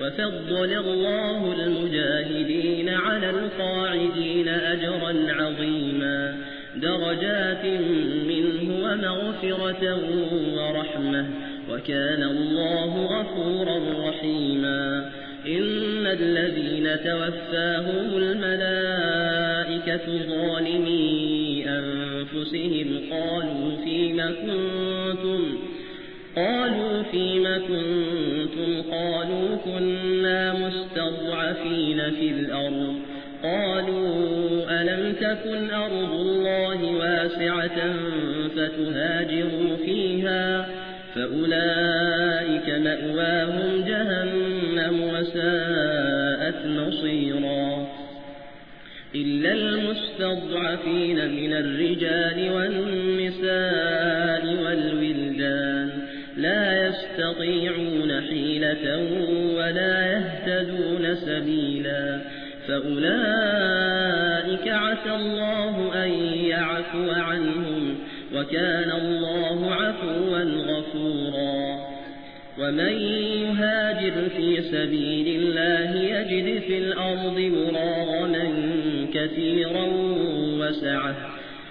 وفضل الله المجاهدين على القاعدين أجرا عظيما. درجات منه ومغفرة ورحمة. وكان الله غفورا رحيما. إن الذين توفاهم الملائكة ظالمي أنفسهم قالوا فيما كنتم قالوا فيما كنتم قالوا كنا مستضعفين في الأرض. قالوا ألم تكن أرض الله واسعة فتهاجروا فيها؟ فأولئك مأواهم جهنم وساءت مصيرا. إلا المستضعفين من الرجال والنساء. يستطيعون حيلة ولا يهتدون سبيلا فأولئك عسى الله أن يعفو عنهم وكان الله عفوا غفورا ومن يهاجر في سبيل الله يجد في الأرض مراغما كثيرا وسعه